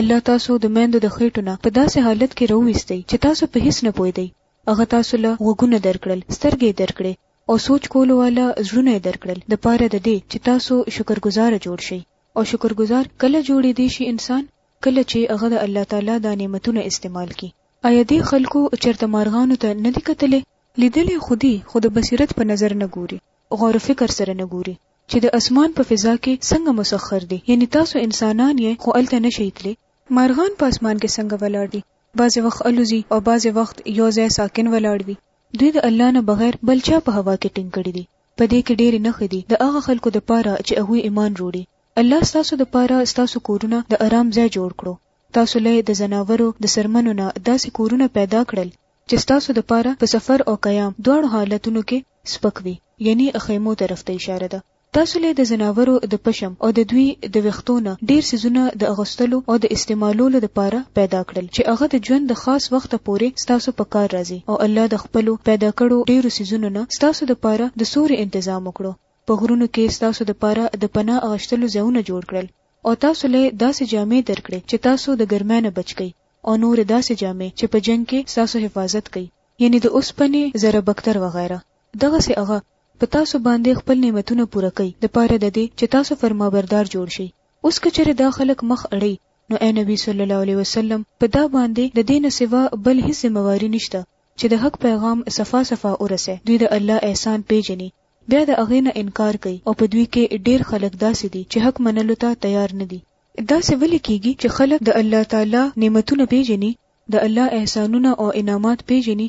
الله تاسو د میندو د خیټو نه په داسی حالت کی راوویستی چه تاسو په هیڅ نه پوهیدی هغه تاسو له غوږونه درکړل سترګی یی درکړی او سوچ کولو والا زړونه یې درکړل د پاره د دې چې تاسو شکر ګزاره جوړ شئ او شکر ګزار کله جوړیدی شي انسان کله چې هغه د الله تعالی دا نعمتونه استعمال کړي ایا دې خلکو چرته مارغانو ته نه دي کتلې لیدلې خو دي خو د بصیرت په نظر نه ګوري غور فکر سره نه ګوري چې د اسمان په فضا کې څنګه مسخر دي یعنی تاسو انسانان یې خو الته نشئ تللی مارغان په اسمان کې څنګه ولاړ دي بعضې وخت الوزي او بعضې وخت یو ځای ساکن ولاړ وي دوی د الله نه بغیر بل چا په هوا کې ټینګ کړي دي په دې کې ډېرې نښې دي د هغه خلکو د پاره چې هغوی ایمان روړي الله ستاسو د پاره ستاسو کورونه د آرام ځای جوړ کړو تاسو له د زناورو د سرمنو نه داسې کورونه پیدا کړل چې ستاسو د پاره په سفر او قیام دواړو حالتونو کې سپک وي یعنی خیمو طرف ته اشاره ده تاسو له د ځناورو د پشم او د دوی د ویښتو نه ډیر څیزونه د اغوستلو او د استعمالولو لپاره پیدا کړل چې هغه د ژوند د خاص وخته پورې ستاسو په کار راځي او الله د خپلو پیدا کړو ډیرو څیزونو نه ستاسو لپاره د سوري انتظام وکړو په غرونو کې ستاسو لپاره د پناه اغشتلو ځایونه جوړ کړل او تاسو له داسې جامې درکړې چې تاسو د ګرمۍ نه بچ کړئ او نور داسې جامې چې په جنګ کې ستاسو حفاظت کوي یعنی د اوسپنې زربکتر وغیره دغسې هغه په تاسو باندې خپل نعمتونه پوره کوي د پاره د دې چې تاسو فرمابردار جوړ شئ اوس که چېرې دا خلک مخ اړوي نو اې نبي صلی الله علیه وسلم په دا باندې د دې نه سوا بل هیڅ ذمه واري نشته چې د حق پیغام صفا صفا ورسوي دوی د الله احسان پېژني بیا د هغې نه انکار کوي او په دوی کې ډېر خلک داسې دي چې حق منلو ته تیار نه دي داسې ولې کېږي چې خلک د الله تعالی نعمتونه پېژني د الله احسانونه او انعامات پېژني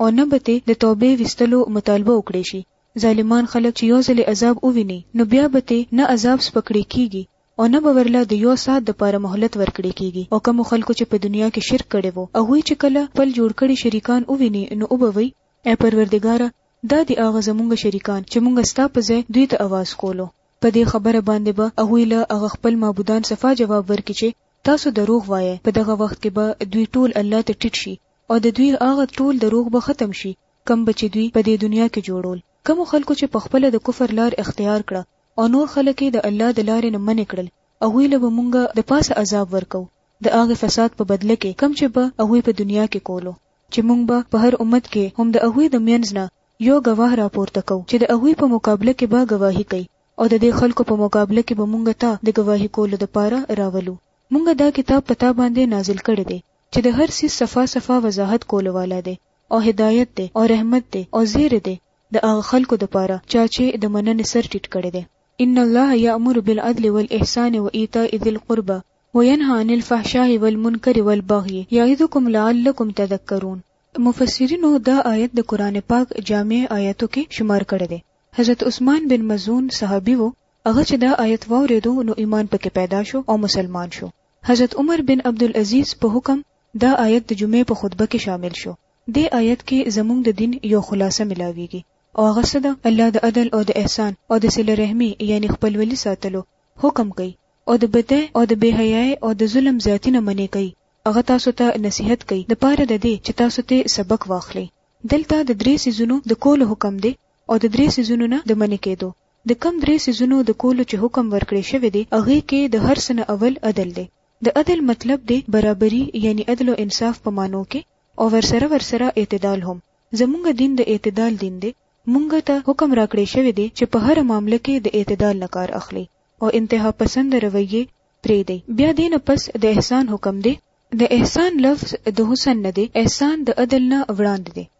او نه به ترې د توبې ویستلو مطالبه وکړی شي، ظالمان خلک چې یو ځلې عذاب وویني نو بیا به ترې نه عذاب سپکړی کیږي او نه به ورله د یو ساعت دپاره مهلت ورکړی کیږي او کومو خلکو چې په دنیا کې شرک کړی وو هغوی چې کله خپل جوړ کړي شریکان وویني نو وبه وایي، ای پروردګاره! دا دي هغه زمونږ شریکان چې مونږ ستا په ځای دوی ته اواز کولو، په دې خبره باندې به هغوی له هغه خپل معبودان صفا جواب ورکړي چې تاسو دروغ وایئ، په دغه وخت کې به دوی ټول الله ته ټیټ شي او د دوی هغه ټول دروغ به ختم شي کوم به چې دوی په دې دنیا کې جوړول، کومو خلکو چې په خپله د کفر لار اختیار کړه او نور خلک یې د الله د لارې نه منع کړل، هغوی له به مونږ د پاسه عذاب ورکوو د هغه فساد په بدله کې کوم چې به هغوی په دنیا کې کولو. چې مونږ به په هر امت کې هم د هغوی د مینځ نه یو ګواه راپورته کوو چې د هغوی په مقابله کې به ګواهي کوي او د دې خلکو په مقابله کې به مونږ تا د ګواهي کولو د پاره راولو مونږ دا کتاب په تا باندې نازل کړی دی چې د هر څیز صفا صفا وضاحت کولو والا دی او هدایت دی او رحمت دی او زیری دی د هغه خلکو دپاره چا چې د مننې سر ټیټ کړی دی ان الله یأمر بالعدل والاحسان وایتاء ذی القربی وینهی عن الفحشاء والمنکر والبغی یعظکم لعلکم تذکرون مفسرینو دا آیت د قرآن پاک جامع آیاتو کې شمار کړی دی حضرت عثمان بن مزون صحابي وو هغه چې دا آیت واورېدو نو ایمان پکې پیدا شو او مسلمان شو حضرت عمر بن عبدالعزیز په حکم دا آیت د جمعې په خطبه کې شامل شو. دې آیت کې زموږ د دین یو خلاصه ملاویږي او هغه څه ده، الله د عدل او د احسان او د صله رحمي یعنې خپلولي ساتلو حکم کوي او د بدۍ او د بې حیایۍ او د ظلم زیاتي نه منع کوي، هغه تاسو ته نصیحت کوي د پاره د دې چې تاسو ترې سبق واخلئ. دلته د درې څیزونو د کولو حکم دی او د درې څیزونو نه د منع کیدو. د کوم درې څیزونو د کولو چې حکم ورکړی شوی دی هغې کې د هر څه نه اول عدل دی. د عدل مطلب دی برابري یعنی عدل او انصاف په معنو کې او ورسره ورسره اعتدال هم. زمونږ دین د اعتدال دین دی. مونږ ته حکم راکړی شوی دی چې په هره معامله کې د اعتدال نه کار اخلئ او انتها پسنده رویه پریږدئ. بیا دې نه پس د احسان حکم دی. د احسان لفظ د حسن نه دی، احسان د عدل نه وړاندې دی.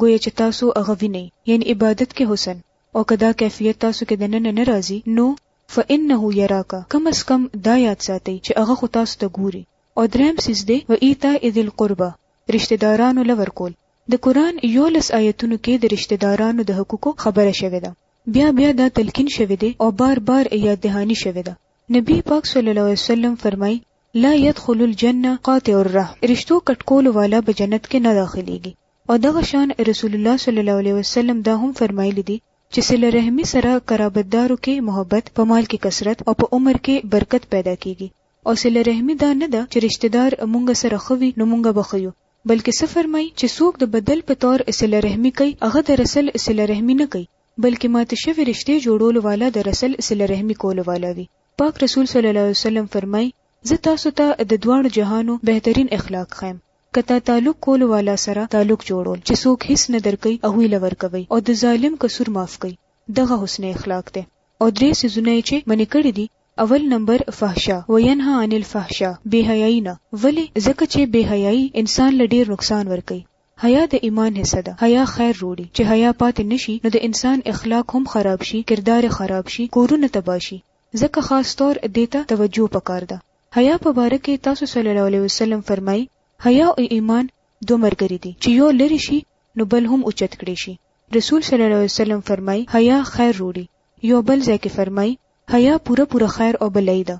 ګویا چې تاسو هغه وینئ یعنې عبادت کې حسن او که دا کیفیت تاسو کې دننه نه راځي نو فانه یراک کم از کم دا یاد ساتئ چې هغه خو تاسو ته ګوري او دریم څیز دی و ایتاء ذی القربی رشته دارانو له ورکول د قرآن یولس آیتونو کې د رشته دارانو د حقوقو خبره شوې ده بیا بیا دا تلقین شوی دی او بار بار یې یاد دهاني شوې ده نبی پاک صلی الله علیه وسلم فرمایي لا يدخل الجنه قاطع الرحم رشتو کټکول والا به جنت کې نه داخليږي او دغه شان رسول الله صلی الله علیه وسلم دا هم فرمایلی دی چې صله رحمی سره قرابتدارو کې محبت، په مال کې کثرت او په عمر کې برکت پیدا کیږي او صله رحمی دا نه ده چې رشته دار مونږ سره ښه وي نو مونږ به ښه یو بلکې څه فرمایي چې څوک د بدل په طور صله رحمی کوي هغه در اصل صله رحمی نه کوي بلکې ماته شوی رشته جوړولو والا در اصل صله رحمی کولو والا وي پاک رسول صلی الله علیه وسلم فرمایي زه تاسو ته د دواړو جهانو بهترین اخلاق ښیم که تا تعلق کولو والا سره تعلق جوړول چې څوک هیڅ نه درکوي هغوی له ورکوئ او د ظالم قصور معاف کړئ دغه حسن اخلاق دی او درې څیزونه یې چې منع کړي دي اول نمبر فحشا وینها عن الفحشا بې حیايي نه ولې ځکه چې بې حیايي انسان له ډیر نقصان ورکوي حیا د ایمان حصه ده حیا خیر روړي چې حیا پاتې نشي نو د انسان اخلاق هم خراب شي کردار خراب شي کورونه تباه شي ځکه خاص طور دې ته توجه پکار ده حیا په باره کې تاسو صلی الله علیه وسلم فرمایي حیا او ایمان دو مرګري دي چې یو لري شي نو بل هم اوچت کړي شي رسول صلی الله علیه وسلم فرمایي حیا خیر روړي یو بل ځای کې فرمایي حیا پوره پوره خیر او بلای ده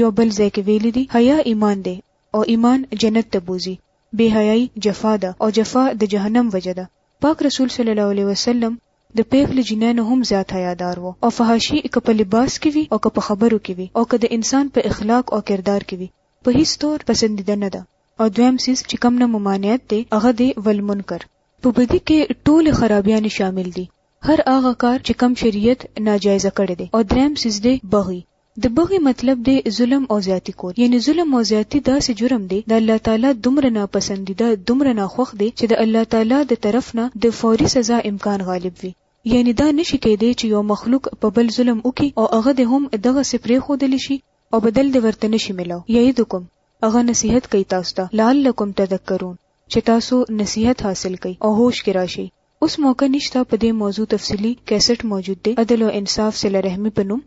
یو بل ځای کې ویلي دي حیا ایمان دی او ایمان جنت ته بوزي بے حیاي جفا ده او جفا د جهنم وجه ده پاک رسول صلی الله علیه وسلم د پيف له جنيانو هم زيات حيادار وو او فحاشي ئې که په لباس کي وي او که په خبرو کي وي او که د انسان په اخلاق او کردار کي وي په هيڅ طور پسنديده نه ده او دويم څيز چي کوم نه ممانعت دی هغه دی والمنکر. په بدي کي ټولي خرابياني شامل دي هر هغه کار چي کوم شريعت ناجائزه کړی دی او دريم څيز دی بغي د بغي مطلب دی ظلم او زیاتی کول یعنی ظلم او زیاتی داسی جرم دی د الله تعالی دومره ناپسندیده دومره ناخوښ دی چی د الله تعالی د طرف نه د فوری سزا امکان غالب وی یعنی دا نشی کیدای چی یو مخلوق په بل ظلم وکی او هغه دی هم دغسی پریښودل شی او بدل دی ورته نشی ملاو یعدکم هغه نصیحت کوي تاسو ته لعلکم تذکرون چې تاسو نصیحت حاصل کړئ او هوش کې راشئ اوس موقع نشته په دې موضوع تفصیلی کیسټ موجود دی عدل او انصاف سره رحمی په نوم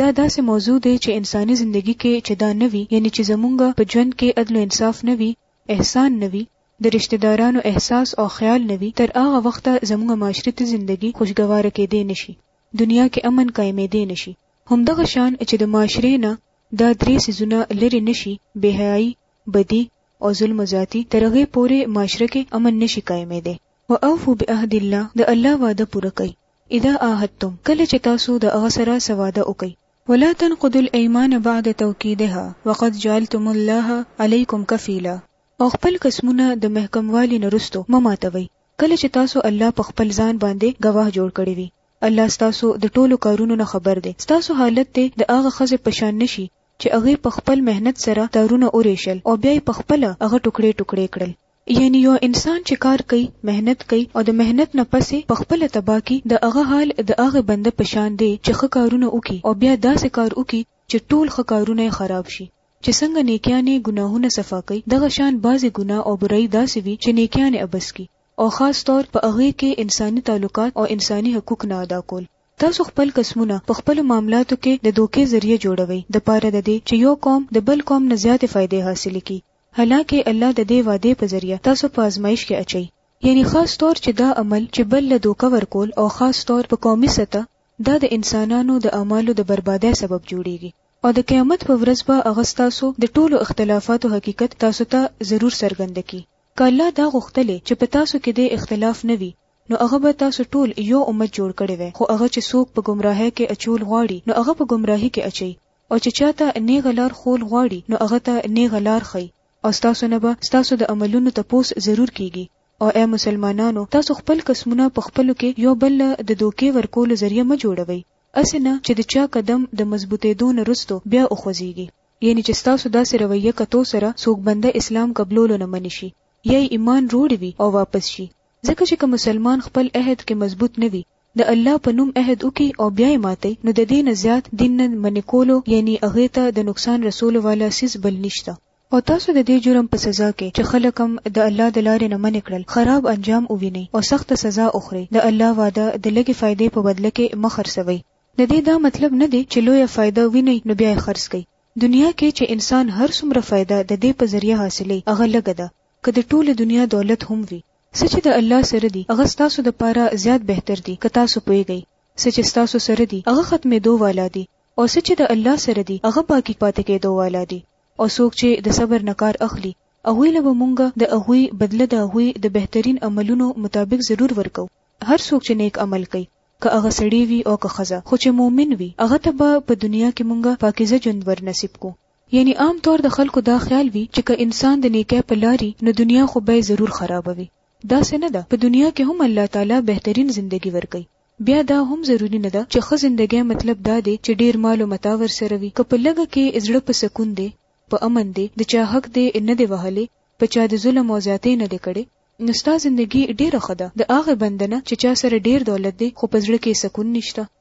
دا داسې موضوع دی چې انساني زندګي کې چې دا نه وي یعنی چې زمونږ په ژوند کې عدل و انصاف نه وي، احسان نه وي، د رشته دارانو احساس او خیال نه وي تر هغه وخته زمونږ معاشرتي زندګي خوشګواره کیدی نه شي، دنیا کې امن قایمیدی نه شي. همدغه شان چې د معاشرې نه دا درې څیزونه لرې نه شي، بې حیايي، بدي او ظلم و زیاتی، تر هغې پورې معاشره کې امن نه شي قایمیدی. وأوفو بعهد الله، د الله وعده پوره کړئ. اذا عاهدتم کله چې تاسو د هغه سره څه وعده وکړئ. ولا تنقضوا الايمان بعد توکيدها وقد جعلتم الله عليکم کفيلا او خپل قسمونه د محکموالي نه وروسته مه ماتوئ کله چې تاسو الله په خپل ځان باندې ګواه جوړ کړی وي. الله ستاسو د ټولو کارونو نه خبر دی. ستاسو حالت دې د هغه ښځې په شان نه شي چې هغې په خپل محنت سره تارونه ورېشل او بیا یې په خپله هغه ټوکړې ټوکړې کړل. یعنی یو انسان چې کار کوي محنت کوي او د محنت نه پسې په خپل تبا کی د هغه حال د هغه بنده په شان دی چې خه کارونه وکي او بیا داسې کار وکي چې ټول خه کارونه خراب شي چې څنګه نیکیانې ګناهونه صفا کوي دغه شان بعضې ګناه او برایي داسې وي چې نیکیانې ابس کی او خاص طور په هغه کې انساني تعلقات او انساني حقوق نه ادا کول تاسو خپل قسمونه په خپل معاملاتو کې د دوکې ذریعہ جوړوي د پاره د دې چې یو قوم د بل قوم نه زیاتې فائدې حاصل کړي حالانکه الله د دې وعدې په ذریعه تاسو په ازمایش کې اچوي یعنی خاص طور چې دا عمل چې بل له دوکه ورکول او خاص طور په قومي سطح دا د انسانانو د اعمالو د بربادۍ سبب جوړیږي او د قیامت په ورځ به هغه ستاسو د ټولو اختلافاتو حقیقت تاسو ته ضرور څرګند کړي که الله دا غوښتلی چې په تاسو کې دې اختلاف نه وي نو هغه به تاسو ټول یو امت جوړ کړی وای خو هغه چې څوک په ګمراهۍ کې اچول غواړي نو هغه په ګمراهي کې اچوي او چې چا ته نېغه لار ښول غواړي نو هغه ته نېغه لار ښيي او ستاسو نه به ستاسو د عملونو تپوس ضرور کېږي او ای مسلمانانو تاسو خپل قسمونه په خپلو کې يو بل له د دوکې ورکولو ذريعه مه جوړوئ هسې نه چې د چا قدم د مضبوطېدو نه وروسته بيا وخوځېږي. يعنې چې ستاسو داسې رويه کتو سره څوک بنده اسلام قبلولو نه منع شي يا يې ايمان روړې وي او واپس شي ځکه چې که مسلمان خپل عهد کې مضبوط نه وي د الله په نوم عهد وکړي او بیا یې ماتوي نو د دې نه زیات دین نه منې کولو یعنی هغې ته د نقصان رسولو والا څیز بل نشته. او تاسو د دې جرم په سزا کې چې خلک هم د الله د لارې نه منې کړل خراب انجام ووینئ او سخته سزا وخورئ، د الله وعده د لږې فایدې په بدله کې مه خرڅوئ. د دې دا مطلب نه دی چې لویه فایده وینئ نو بیا یې خرڅ کړئ. دنیا کې چې انسان هر څومره فایده د دې په ذریعه حاصلوي هغه لږه ده. که د ټولې دنیا دولت هم وي، څه چې د الله سره دي، هغه ستاسو دپاره زیات بهتر دي، که تاسو پوهېږئ. څه چې ستاسو سره دي، هغه ختمېدو والا دي، او څه چې د الله سره دي، هغه باقي پاتې کېدو والا دي. او څوک چې د صبر نه کار اخلي، هغوی له به مونږ د هغوی بدله د هغوی د بهترین عملونو مطابق ضرور ورکوو. هر څوک چې نېک عمل کوي، که هغه سړی وي او که ښځه، خو چې مؤمن وي، هغه ته به په دنیا کې مونږ پاکیزه ژوند ورنصیب کړو. یعنی عام طور د خلکو دا خیال وی چی که انسان د نیکی په لاری نو دنیا خو به ضرور خرابه وی داسی نه ده په دنیا کی هم الله تعالی بهترین زندګی ورکوی بیا دا هم ضروری نه ده چی ښه زندګی مطلب دا دی چی ډیر مال او متاع ورسره وی که په لږه کی یې زړه په سکون دی په امن دی د چا حق دی یې نه دی وهلی په چا د ظلم او زیاتی نه دی کړی نو ستا زندګی ډیره ښه ده د هغه بنده نه چی چا سره ډیر دولت دی خو په زړه کی یې سکون نشته.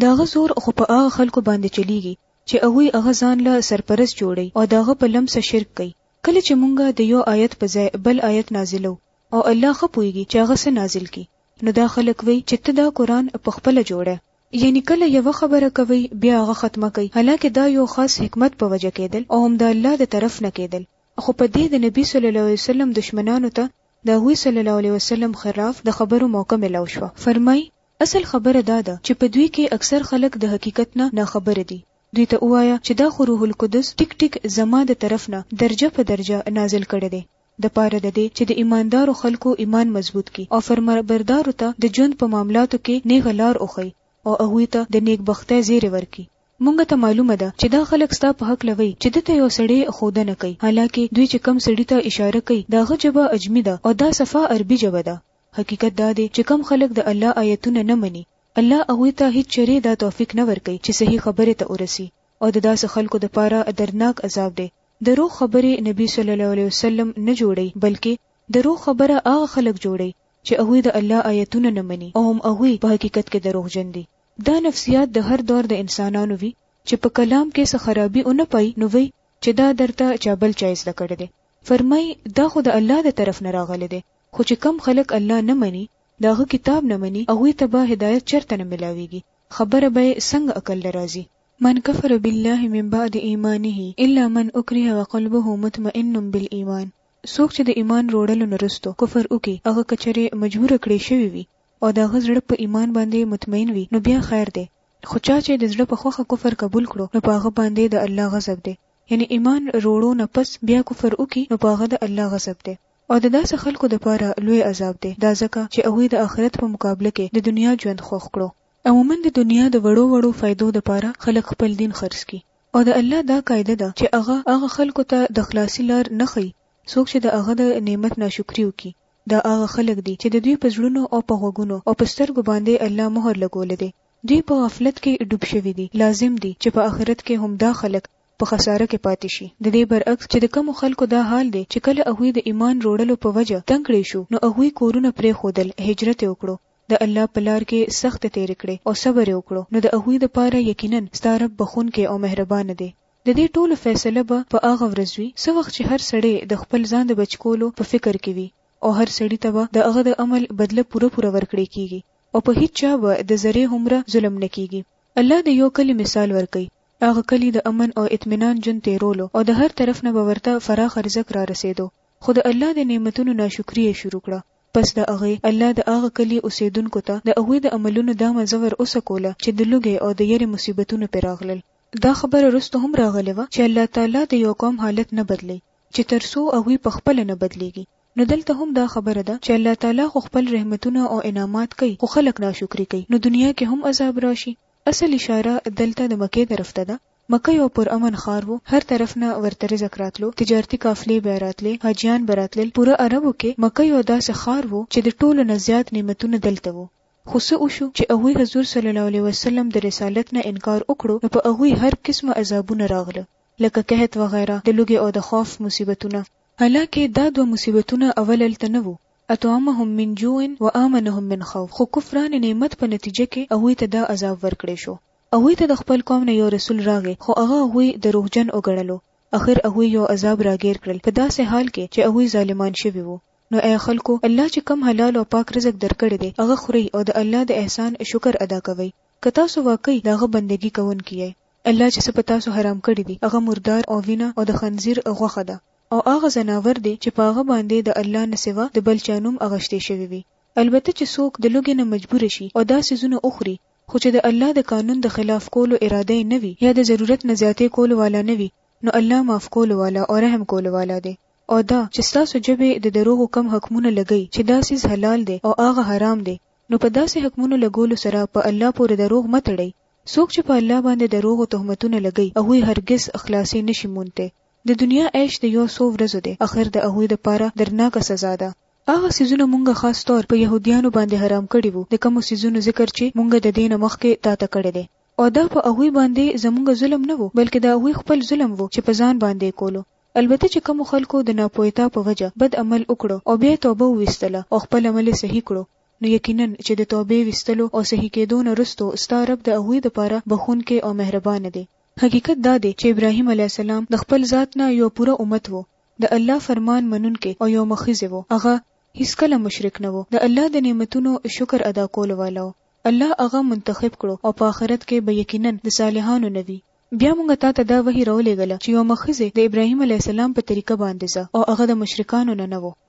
د هغه زور خو په هغه خلکو باندې چلیږي چې هغوی هغه ځان له سرپرست جوړوي او د هغه په لمسه شرک کوي. کله چې مونږ د یو آیت په ځای بل آیت نازلوو او الله ښه پوهیږي چې هغه څه نازل کړي نو دا خلک وایي چې ته دا قرآن په خپله جوړه، یعنی کله یوه خبره کوي بیا هغه ختمه کوي، حالانکه دا یو خاص حکمت په وجه کیدل او هم د الله د طرف نه کیدل خو په دې د نبی صلی الله علیه وسلم دشمنانو ته د هغوی صلی الله علیه وسلم خلاف د خبرو موقع ملاو شوه. فرمایي. اصل خبره دا ده چې په دوی کې اکثر خلک د حقیقت نه ناخبره دي. دوی ته ووایه چې دا خو روح القدس ټیک ټیک زما د طرف نه درجه په درجه نازل کړی دی د پاره د دې چې د ایماندارو خلکو ایمان مضبوط کړي او فرمانبردارو ته د ژوند په معاملاتو کې نیغه لار وښيي او هغوی ته د نیکبختۍ زیری ورکړي. مونږ ته معلومه ده چې دا خلک ستا په هکله وایي چې ده ته یو سړی ښودنه کوي حالانکه دوی چې کوم سړي ته اشاره کوي د هغه ژبه عجمي ده او دا صفا عربي ژبه ده. حقیقت دا دی چې کوم خلک د الله آیتونه نه مني، الله هغوی ته هیڅ چرې دا توفیق نه ورکوي چې صحیح خبرې ته ورسي او د داسې خلکو دپاره دردناک عذاب دی. دروغ خبرې نبي صلی الله علیه وسلم نه جوړوي بلکې دروغ خبره هغه خلک جوړوي چې هغوی د الله آیتونه نه مني او هم هغوی په حقیقت کې دروغجن دي. دا نفسیات د هر دور د انسانانو وي چې په کلام کې څه خرابي ونه پايي نو وایي چې دا درته چا بل چای زده کړی دی. فرمایي دا خو د الله د طرف نه راغلی دی خو چې کوم خلک الله نه مني، د هغه کتاب نه مني، هغوی ته به هدایت چرته نه ملاویږي، خبره به یې څنګه عقل له راځي؟ من کفر بالله من بعد ایمانه الا من اکره وقلبه مطمئن بالایمان، څوک چې د ایمان روړلو نه رستو کفر وکړي، هغه که چېرې مجبور کړې شوی وي او د هغه زړه په ایمان باندې مطمئن وي نو بیا خیر دی، خو چا چې د زړه په خوښه کفر قبول کړو نو په هغه باندې د الله غضب دی، یعنې ایمان روړو نه پس بیا کفر وکړي نو په هغه د الله غضب دی. او د داسې خلکو دپاره لوی عذاب دی، دا ځکه چې هغوی د آخرت په مقابله کې د دنیا ژوند خوښ کړو. عموماً د دنیا د وړو وړو فائدو دپاره خلک خپل دین خرڅ کړي، او د الله دا قاعده ده چې هغه هغه خلکو ته د خلاصي لار نه ښيي څوک چې د هغه د نعمت ناشکري وکړي، دا هغه خلک دي چې د دوی په زړونو او په غوږونو او په سترګو باندې الله مهر لګولی دی، دوی په غفلت کې ډوب شوي دي، لازم دي چې په آخرت کې همدا خلک په خساره کې پاتې شي. د دې برعکس چې د کومو خلکو دا حال دی چې کله هغوی د ایمان روړلو په وجه تنګ کړې شو نو هغوی کورونه پرېښودل، هجرت یې وکړو، د الله په لار کې سختې تېرې کړې او صبر یې وکړو نو د هغوی لپاره یقیناً ستا رب بخښونکی او مهربانه دی. د دې ټولو فیصله به په هغه ورځ وي څه وخت چې هر سړی د خپل ځان د بچ کولو په فکر کې وي او هر سړي ته به د هغه د عمل بدله پوره پوره ورکړې کېږي او په هیچا به د ذرې هومره ظلم نه کېږي. الله د یو کلي مثال ورکوي. هغه کلي د امن او اطمینان ژوند تېرولو او د هر طرف نه به ورته فراخ رزق را رسېدو، خو د الله د نعمتونو ناشکري یې شروع کړه، پس د هغې، الله، د هغه کلي اوسېدونکو ته د هغوی د عملونو دا مزه ور اوسه کوله چې د لوږې او د یرې مصیبتونه پرې راغلل. دا خبره وروسته هم راغلې وه چې الله تعالی د یو قوم حالت نه بدلوي چې تر څو هغوی په خپله نه بدلېږي، نو دلته هم دا خبره ده چې الله تعالی خو خپل رحمتونه او انعامات کوي خو خلک ناشکري کوي نو دنیا کې هم عذاب راشي اصل اشاره دلته د مکې طرف ته ده، مکه یو پر امن ښار وو، هر طرف نه ورته رزق راتلو، تجارتي قافلې بیا راتلې، حاجیان به راتلل، پوره عربو کې مکه یو داسې ښار وو چې د ټولو نه زیات نعمتونه دلته وو، خو څه وشو چې هغوی حضور صلی الله علیه وسلم د رسالت نه انکار وکړو نو په هغوی هر قسمه عذابونه راغله لکه قحط وغیره، د لوږې او د خوف مصیبتونه. حالانکه دا دوه مصیبتونه اول هلته نه وو، اطعمهم من جوع و آمنهم من خوف، خو کفران نعمت په نتیجه کې هغوی ته دا عذاب ورکړی شو. هغوی ته د خپل قوم نه یو رسول راغی خو هغه هغوی دروغجن وګڼلو، اخر هغوی یو عذاب راګیر کړل په داسې حال کې چې هغوی ظالمان شوي وو. نو ای خلکو! الله چې کوم حلال او پاک رزق درکړی دی هغه خورئ او د الله د احسان شکر ادا کوئ که تاسو واقعي د هغه بندګي کوونکي یئ. الله چې څه په تاسو حرام کړي دي هغه مردار او وینه او د خنزیر غوښه ده او هغه ځناور دی چې په هغه باندې د الله نه سوا د بل چا نوم اغشتې شوی وي البته چې څوک د لوږې نه مجبور شي او دا څیزونه وخوري خو چې د الله د قانون د خلاف کولو اراده یې نه وي یا د ضرورت نه زیاتې کولو والا نه وي نو الله معاف کولو والا او رحم کولو والا دی او دا چې ستاسو ژبې د دروغو کم حکمونه لګوي چې دا څیز حلال دی او هغه حرام دی نو په داسې حکمونو لګولو سره په الله پورې دروغ مه تړئ څوک چې په الله باندې دروغو تهمتونه لګوي هغوی هرګز خلاصې نه شي موندتی. د دنیا عیش د یو څو ورځو دی اخر د هغوی لپاره درناکه سزا ده. هغه څیزونه مونږ خاص طور په یهودیانو باندې حرام کړي وو د کومو څیزونو ذکر چې مونږ د دې نه مخکې تا ته کړی دی. او دا په هغوی باندې زمونږ ظلم نه وو بلکې د هغوی خپل ظلم وو چې په ځان باندې یې کولو. البته چې کومو خلکو د ناپوهیتا په وجه بد عمل وکړو او بیا یې توبه وویستله او خپل عمل یې صحیح کړو نو یقینا چې د توبې ویستلو او صحیح کېدو نه وروسته ستا رب د هغوی لپاره بښونکی او مهربان دی. حقیقت دا دی چې ابراهیم علیه السلام د خپل ذات نه یو پوره امت وو، د الله فرمان منونکی او یو مخیزی وو، هغه هیڅکله مشرک نه وو، د الله د نعمتونو شکر ادا کولو والا وو، الله هغه منتخب کړو او په آخرت کې به یقینا د صالحانو نه وي. بیا مونږ تاته دا وحی راولېږله چې یو مخیزی د ابراهیم علیه السلام په طریقه باندې ځه او هغه د مشرکانو نه نه وو.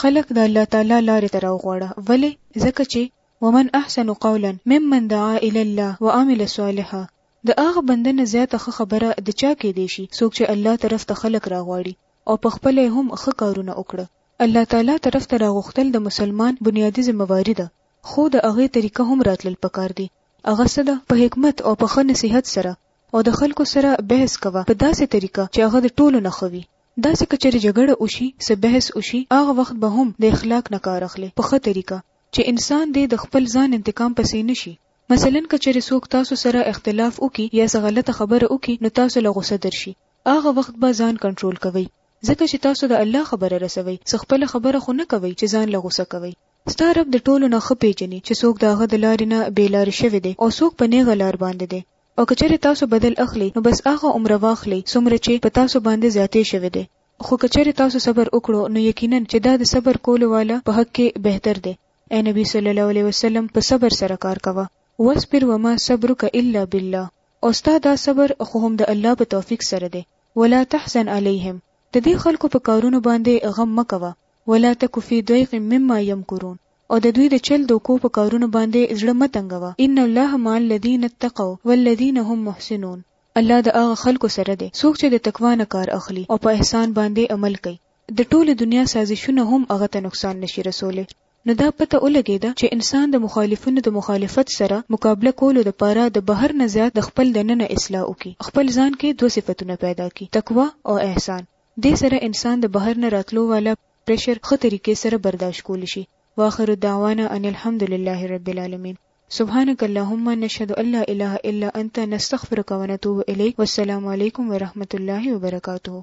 خلق د الله تعالی لارې ته راوغواړه ولې ځکه چې ومن احسن قولا ممن دعا الى الله وعمل صالحا د هغه بندنه زیاته ښه خبره د چا کې دی شي څوک چې الله طرف ته خلق راغواړي او په خپل هم ښه کارونه وکړه الله تعالی طرف ته راغختل د مسلمان بنیادی ذمہواری ده خو د هغه طریقه هم راتلل پکار دي هغه څه ده په حکمت او په ښه نصیحت سره او د خلکو سره بحث کوه په داسې طریقه چې هغه د ټولو نه خوي داسې که چېرې جګړه وشي، څه بحث وشي، هغه وخت به هم د اخلاق نه کار اخلې په ښه طریقه چې انسان دې د خپل ځان انتقام پسې نه شي. مثلاً که چېرې څوک تاسو سره اختلاف وکړي یا څه غلطه خبره وکړي نو تاسو له غوسه درشي هغه وخت به ځان کنټرول کوئ ځکه چې تاسو د الله خبره رسوئ څه خپله خبره خو نه کوئ چې ځان له غوسه کوئ. ستا رب د ټولو نه ښه پېژني چې څوک د هغه د لارې نه بې لارې شوی دی او څوک په نېغه لار باندې دی او که چېرې تاسو بدل اخلئ نو بس هغه عمره واخلئ څومره چې په تاسو باندې زیاتې شوې دی خو که چېرې تاسو صبر وکړو نو یقینا چې دا د صبر کولو والا په حق کې بهتر دی اې نبی صلی الله علیه وسلم په صبر سره کار کوه واصبر وما صبرک الا بالله او ستا دا صبر خو هم د الله په توفیق سره دی ولا تحزن علیهم د دې خلکو په کارونو باندې غم مکوه ولا تک فی ضیق مما یمکرون او د دوی د چل دوکو په کارونو باندې زړه مه تنګوه، ان الله مع الذین اتقوا والذین هم محسنون، الله د هغه خلکو سره دی څوک چې د تقوا نه کار اخلي او په احسان باندې عمل کوي، د ټولې دنیا سازشونه هم هغه ته نقصان نشي رسولی، نو دا پته ولګېده چې انسان د مخالفینو د مخالفت سره مقابله کولو لپاره د بهر نه زیات د خپل د ننه اصلاح وکړي، خپل ځان کې دوه صفتونه پیدا کړي، تقوا او احسان، دې سره انسان د بهر نه راتلو والا پريشر ښه طريقې سره برداشت کول شي واخرالدعوانا ان الحمدلله رب العالمين سبحانک اللهم نشهد ان لا اله الا انت نستغفرک ونتوب الیک والسلام علیکم ورحمة الله وبرکاته.